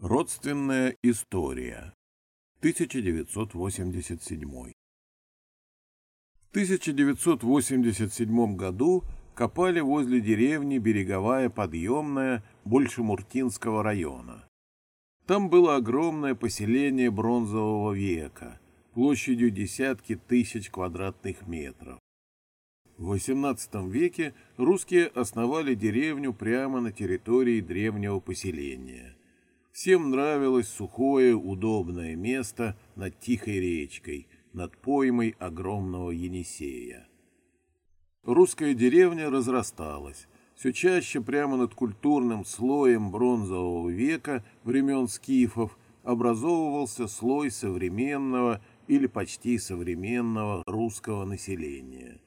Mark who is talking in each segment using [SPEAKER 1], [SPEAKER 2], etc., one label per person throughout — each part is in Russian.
[SPEAKER 1] Родственная история. 1987. В 1987 году копали возле деревни Береговая подъемная Большемуртинского района. Там было огромное поселение бронзового века, площадью десятки тысяч квадратных метров. В XVIII веке русские основали деревню прямо на территории древнего поселения. Всем нравилось сухое, удобное место над тихой речкой, над поймой огромного Енисея. Русская деревня разрасталась. Все чаще прямо над культурным слоем бронзового века времен скифов образовывался слой современного или почти современного русского населения.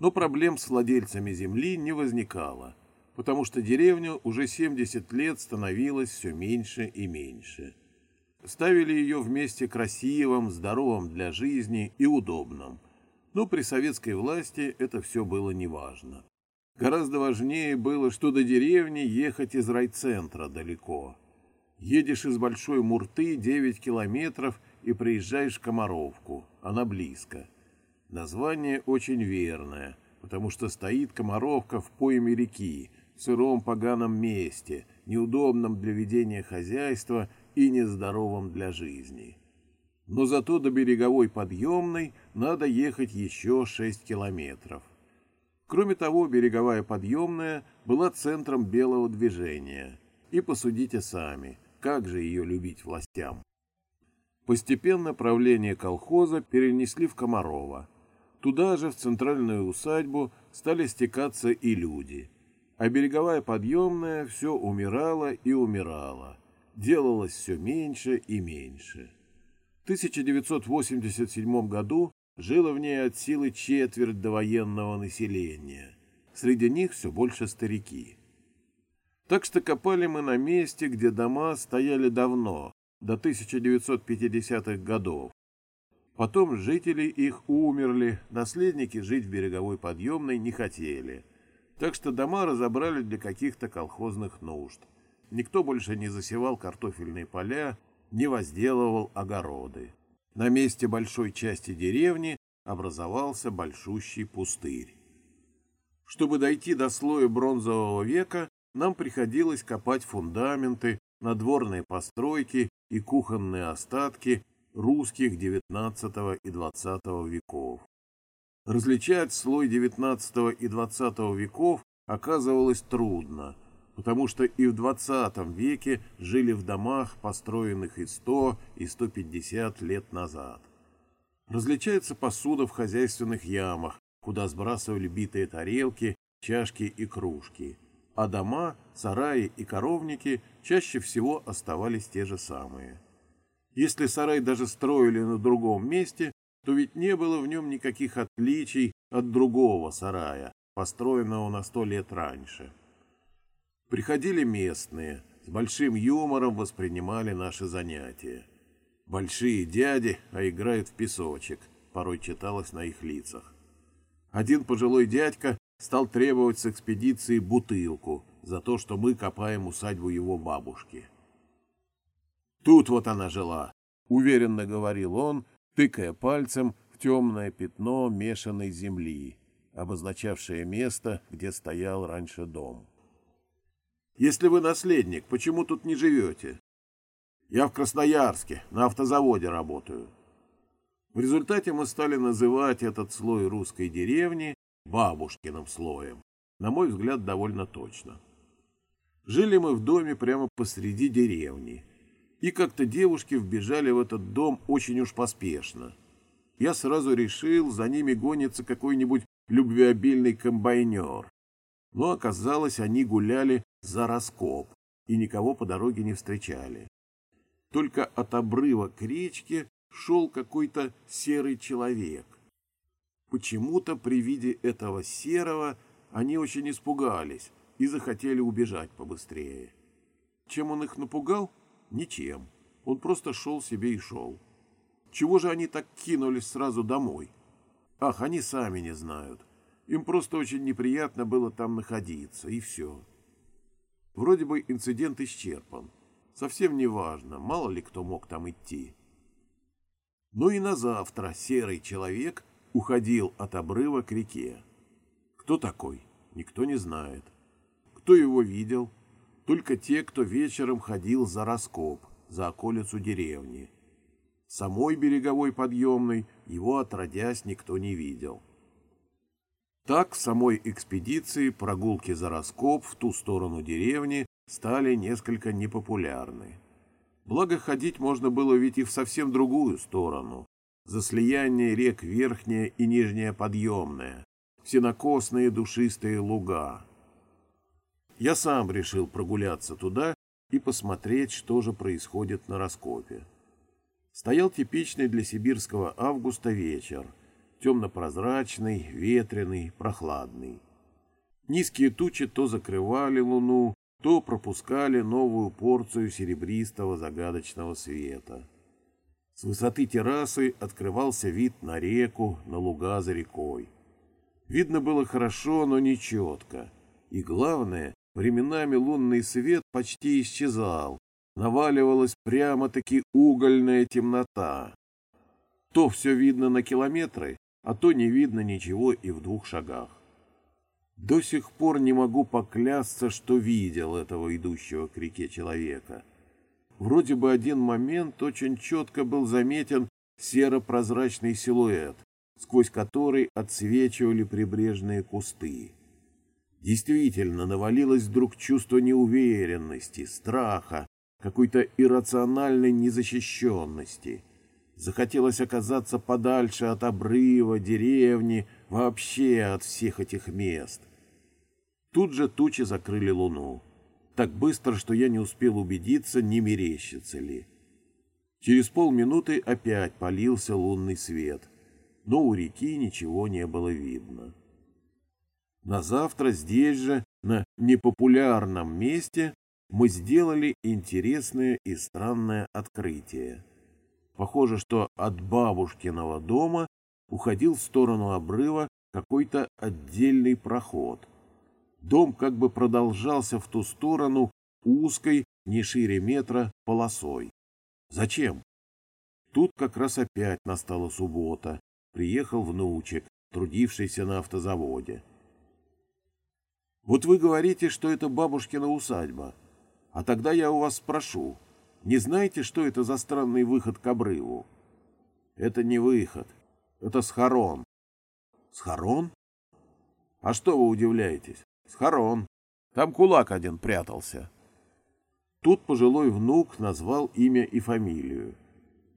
[SPEAKER 1] Но проблем с владельцами земли не возникало, потому что деревня уже 70 лет становилась все меньше и меньше. Ставили ее вместе красивым, здоровым для жизни и удобным. Но при советской власти это все было неважно. Гораздо важнее было, что до деревни ехать из райцентра далеко. Едешь из Большой Мурты 9 километров и приезжаешь в Комаровку, она близко. Название очень верное, потому что стоит Комаровка в пойме реки, сыром поганом месте, неудобном для ведения хозяйства и нездоровом для жизни. Но зато до береговой подъемной надо ехать еще 6 километров. Кроме того, береговая подъемная была центром белого движения. И посудите сами, как же ее любить властям. Постепенно правление колхоза перенесли в Комарова – Туда же, в центральную усадьбу, стали стекаться и люди. А береговая подъемная все умирала и умирала. Делалось все меньше и меньше. В 1987 году жило в ней от силы четверть довоенного населения. Среди них все больше старики. Так что копали мы на месте, где дома стояли давно, до 1950-х годов, Потом жители их умерли, наследники жить в береговой подъемной не хотели. Так что дома разобрали для каких-то колхозных нужд. Никто больше не засевал картофельные поля, не возделывал огороды. На месте большой части деревни образовался большущий пустырь. Чтобы дойти до слоя бронзового века, нам приходилось копать фундаменты, надворные постройки и кухонные остатки русских XIX и XX веков. Различать слой XIX и XX веков оказывалось трудно, потому что и в XX веке жили в домах, построенных и 100, и 150 лет назад. Различается посуда в хозяйственных ямах, куда сбрасывали битые тарелки, чашки и кружки, а дома, сараи и коровники чаще всего оставались те же самые. Если сарай даже строили на другом месте, то ведь не было в нем никаких отличий от другого сарая, построенного на сто лет раньше. Приходили местные, с большим юмором воспринимали наши занятия. Большие дяди, а играют в песочек, порой читалось на их лицах. Один пожилой дядька стал требовать с экспедиции бутылку за то, что мы копаем усадьбу его бабушки. Тут вот она жила, — уверенно говорил он, тыкая пальцем в темное пятно мешанной земли, обозначавшее место, где стоял раньше дом. «Если вы наследник, почему тут не живете?» «Я в Красноярске, на автозаводе работаю». В результате мы стали называть этот слой русской деревни бабушкиным слоем, на мой взгляд, довольно точно. Жили мы в доме прямо посреди деревни, и как-то девушки вбежали в этот дом очень уж поспешно. Я сразу решил, за ними гонится какой-нибудь любвеобильный комбайнер. Но оказалось, они гуляли за раскоп и никого по дороге не встречали. Только от обрыва к речке шел какой-то серый человек. Почему-то при виде этого серого они очень испугались и захотели убежать побыстрее. Чем он их напугал? Ничем. Он просто шел себе и шел. Чего же они так кинулись сразу домой? Ах, они сами не знают. Им просто очень неприятно было там находиться, и все. Вроде бы инцидент исчерпан. Совсем не важно, мало ли кто мог там идти. Ну и на завтра серый человек уходил от обрыва к реке. Кто такой? Никто не знает. Кто его видел? Только те, кто вечером ходил за раскоп, за околицу деревни. Самой береговой подъемной его отродясь никто не видел. Так самой экспедиции прогулки за раскоп в ту сторону деревни стали несколько непопулярны. Благо ходить можно было ведь и в совсем другую сторону, за слияние рек Верхняя и Нижняя Подъемная, сенокосные душистые луга. Я сам решил прогуляться туда и посмотреть, что же происходит на раскопе. Стоял типичный для сибирского августа вечер, темно-прозрачный, ветреный, прохладный. Низкие тучи то закрывали луну, то пропускали новую порцию серебристого загадочного света. С высоты террасы открывался вид на реку, на луга за рекой. Видно было хорошо, но не четко. И главное, временами лунный свет почти исчезал. Наваливалась прямо-таки угольная темнота. То все видно на километры, а то не видно ничего и в двух шагах. До сих пор не могу поклясться, что видел этого идущего к реке человека. Вроде бы один момент очень четко был заметен серо-прозрачный силуэт, сквозь который отсвечивали прибрежные кусты. Действительно, навалилось вдруг чувство неуверенности, страха, какой-то иррациональной незащищенности. Захотелось оказаться подальше от обрыва, деревни, вообще от всех этих мест. Тут же тучи закрыли луну. Так быстро, что я не успел убедиться, не мерещится ли. Через полминуты опять полился лунный свет, но у реки ничего не было видно. На завтра здесь же, на непопулярном месте, мы сделали интересное и странное открытие. Похоже, что от бабушкиного дома уходил в сторону обрыва какой-то отдельный проход. Дом как бы продолжался в ту сторону узкой, не шире метра, полосой. Зачем? Тут как раз опять настала суббота. Приехал внучек, трудившийся на автозаводе. Вот вы говорите, что это бабушкина усадьба. А тогда я у вас спрошу, не знаете, что это за странный выход к обрыву? Это не выход, это схорон. Схорон? А что вы удивляетесь? Схорон. Там кулак один прятался. Тут пожилой внук назвал имя и фамилию.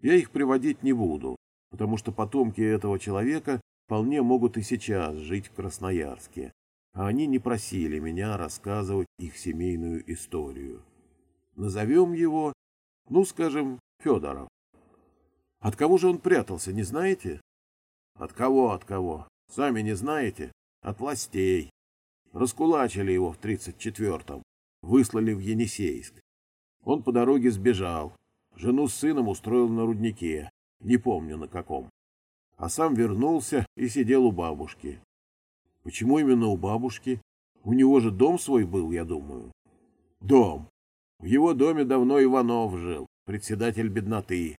[SPEAKER 1] Я их приводить не буду, потому что потомки этого человека вполне могут и сейчас жить в Красноярске а они не просили меня рассказывать их семейную историю. Назовем его, ну, скажем, Федоров. От кого же он прятался, не знаете? От кого, от кого? Сами не знаете? От властей. Раскулачили его в тридцать четвертом, выслали в Енисейск. Он по дороге сбежал, жену с сыном устроил на руднике, не помню на каком. А сам вернулся и сидел у бабушки. Почему именно у бабушки? У него же дом свой был, я думаю. Дом. В его доме давно Иванов жил, председатель бедноты.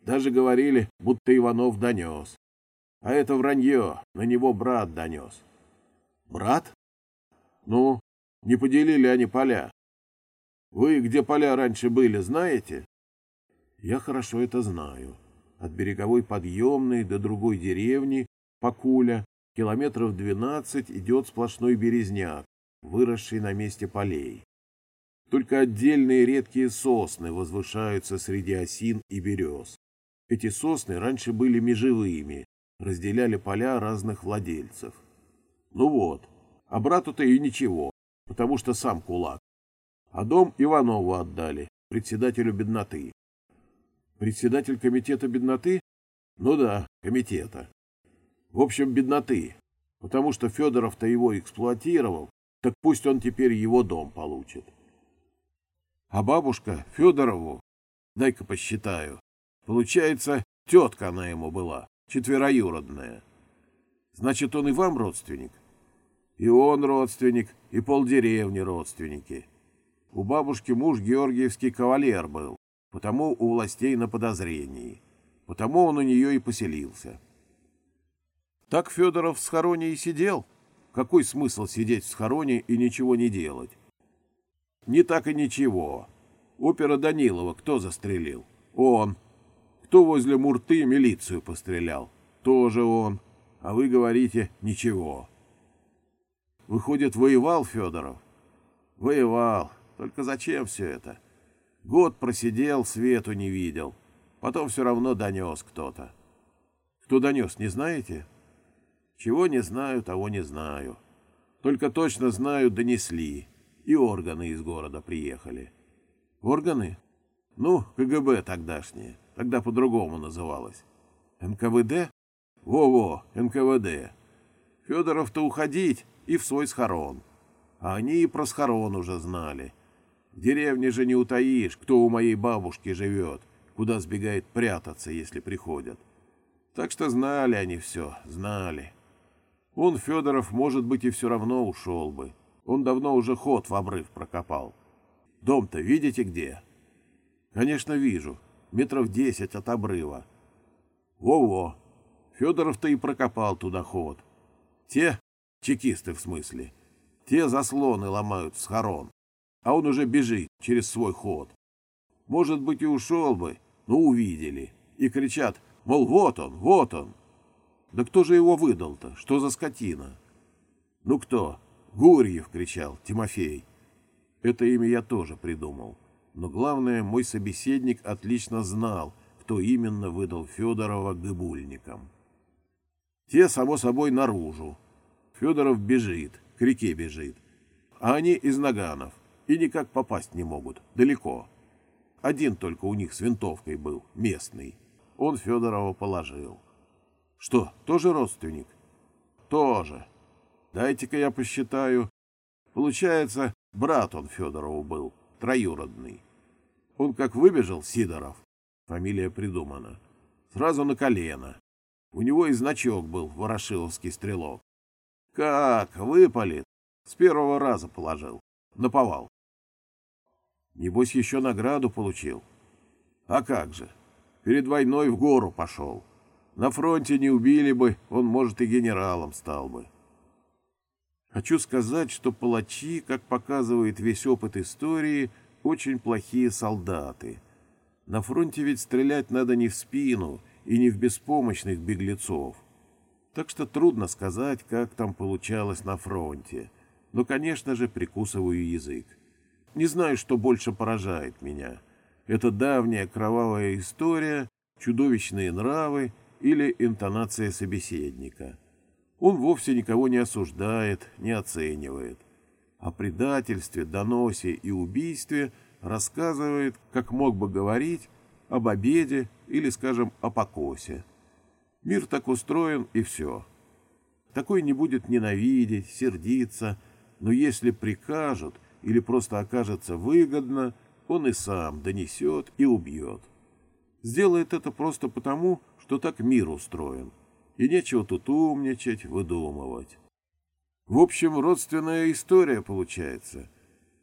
[SPEAKER 1] Даже говорили, будто Иванов донес. А это вранье, на него брат донес. Брат? Ну, не поделили они поля. Вы, где поля раньше были, знаете? Я хорошо это знаю. От береговой подъемной до другой деревни, Покуля, Километров двенадцать идет сплошной березняк, выросший на месте полей. Только отдельные редкие сосны возвышаются среди осин и берез. Эти сосны раньше были межевыми, разделяли поля разных владельцев. Ну вот, а брату-то и ничего, потому что сам кулак. А дом Иванову отдали, председателю бедноты. Председатель комитета бедноты? Ну да, комитета. В общем, бедноты. Потому что Федоров-то его эксплуатировал, так пусть он теперь его дом получит. А бабушка Федорову, дай-ка посчитаю, получается, тетка она ему была, четвероюродная. Значит, он и вам родственник? И он родственник, и полдеревни родственники. У бабушки муж георгиевский кавалер был, потому у властей на подозрении. Потому он у нее и поселился. Так Федоров в схороне и сидел. Какой смысл сидеть в схороне и ничего не делать? Не так и ничего. Опера Данилова кто застрелил? Он. Кто возле Мурты милицию пострелял? Тоже он. А вы говорите ничего. Выходит, воевал Федоров? Воевал. Только зачем все это? Год просидел, свету не видел. Потом все равно донес кто-то. Кто донес, не знаете? Чего не знаю, того не знаю. Только точно знаю, донесли. И органы из города приехали. Органы? Ну, КГБ тогдашние. Тогда по-другому называлось. НКВД? Во-во, НКВД. Федоров-то уходить и в свой схорон. А они и про схорон уже знали. В деревне же не утаишь, кто у моей бабушки живет, куда сбегает прятаться, если приходят. Так что знали они все, знали. Он, Федоров, может быть, и все равно ушел бы. Он давно уже ход в обрыв прокопал. Дом-то видите где? Конечно, вижу. Метров десять от обрыва. Во-во. Федоров-то и прокопал туда ход. Те, чекисты в смысле, те заслоны ломают в схорон а он уже бежит через свой ход. Может быть, и ушел бы, но увидели. И кричат, мол, вот он, вот он. Да кто же его выдал-то? Что за скотина? Ну кто? Гурьев кричал, Тимофей. Это имя я тоже придумал. Но главное, мой собеседник отлично знал, кто именно выдал Федорова гыбульникам. Те, само собой, наружу. Федоров бежит, к реке бежит. А они из Наганов и никак попасть не могут, далеко. Один только у них с винтовкой был, местный. Он Федорова положил. Что, тоже родственник? Тоже. Дайте-ка я посчитаю. Получается, брат он Федорову был, троюродный. Он как выбежал, Сидоров, фамилия придумана, сразу на колено. У него и значок был, ворошиловский стрелок. Как, выпалит, с первого раза положил, наповал. Небось, еще награду получил. А как же? Перед войной в гору пошел. На фронте не убили бы, он, может, и генералом стал бы. Хочу сказать, что палачи, как показывает весь опыт истории, очень плохие солдаты. На фронте ведь стрелять надо не в спину и не в беспомощных беглецов. Так что трудно сказать, как там получалось на фронте. Но, конечно же, прикусываю язык. Не знаю, что больше поражает меня. Это давняя кровавая история, чудовищные нравы или интонация собеседника. Он вовсе никого не осуждает, не оценивает. О предательстве, доносе и убийстве рассказывает, как мог бы говорить, об обеде или, скажем, о покосе. Мир так устроен, и все. Такой не будет ненавидеть, сердиться, но если прикажут – или просто окажется выгодно, он и сам донесет и убьет. Сделает это просто потому, что так мир устроен, и нечего тут умничать, выдумывать. В общем, родственная история получается.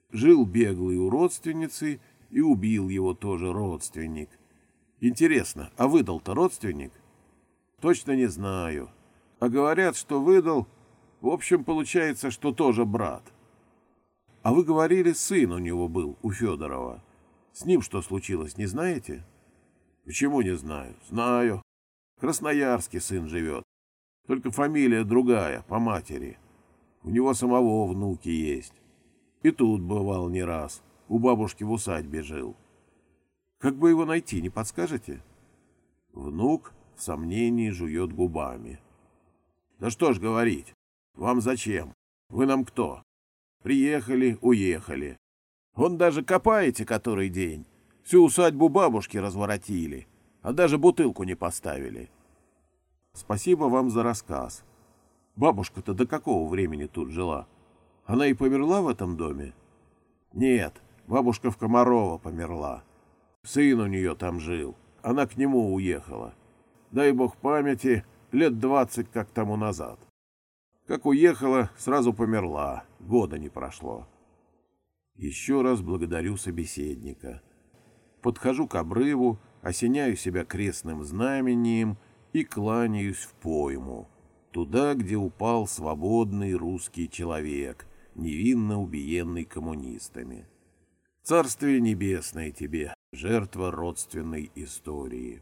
[SPEAKER 1] Жил беглый у родственницы и убил его тоже родственник. Интересно, а выдал-то родственник? Точно не знаю. А говорят, что выдал... В общем, получается, что тоже брат. А вы говорили, сын у него был, у Федорова. С ним что случилось, не знаете? Почему не знаю? Знаю. Красноярске сын живет. Только фамилия другая, по матери. У него самого внуки есть. И тут бывал не раз. У бабушки в усадьбе жил. Как бы его найти, не подскажете? Внук в сомнении жует губами. Да что ж говорить. Вам зачем? Вы нам кто? Приехали, уехали. Он даже копаете который день. Всю усадьбу бабушки разворотили, а даже бутылку не поставили. Спасибо вам за рассказ. Бабушка-то до какого времени тут жила? Она и померла в этом доме? Нет, бабушка в Комарова померла. Сын у нее там жил. Она к нему уехала. Дай бог памяти, лет двадцать как тому назад. Как уехала, сразу померла, года не прошло. Еще раз благодарю собеседника. Подхожу к обрыву, осеняю себя крестным знамением и кланяюсь в пойму, туда, где упал свободный русский человек, невинно убиенный коммунистами. Царствие небесное тебе, жертва родственной истории.